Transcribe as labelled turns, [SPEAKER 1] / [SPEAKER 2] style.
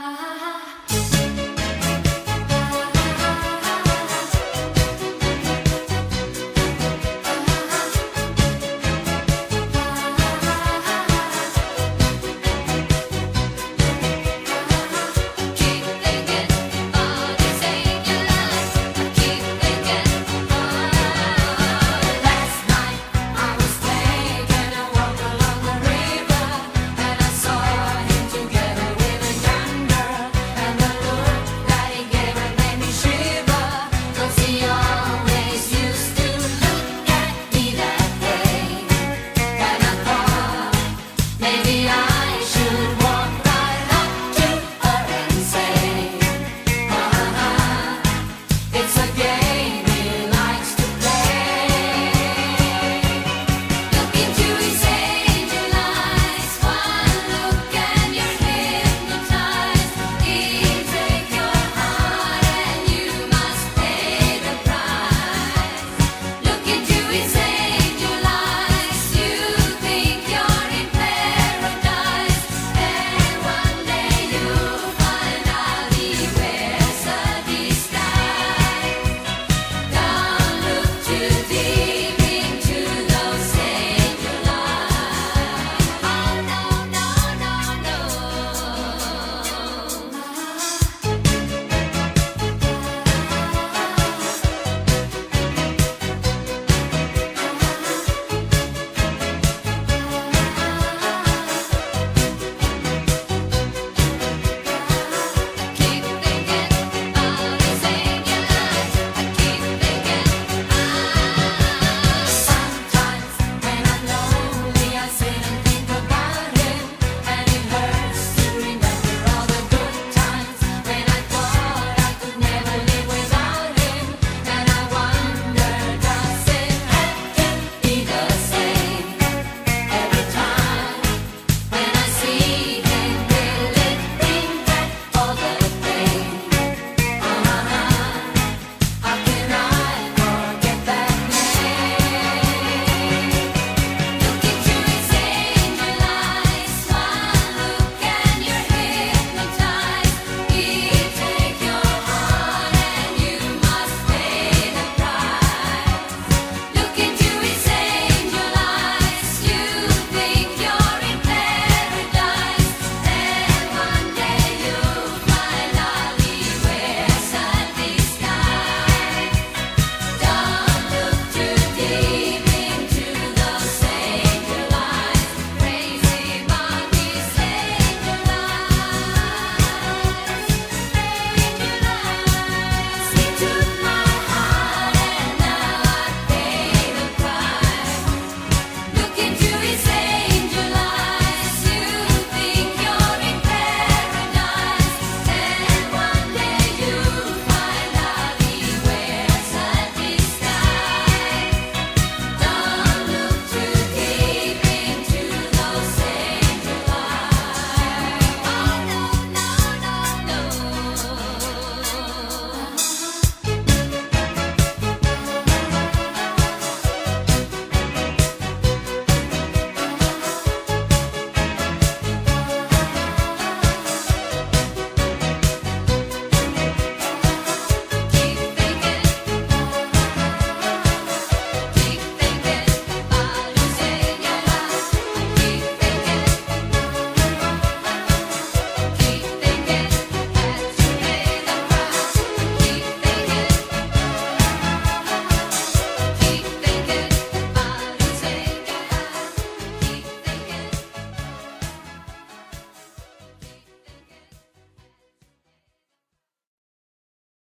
[SPEAKER 1] Ah.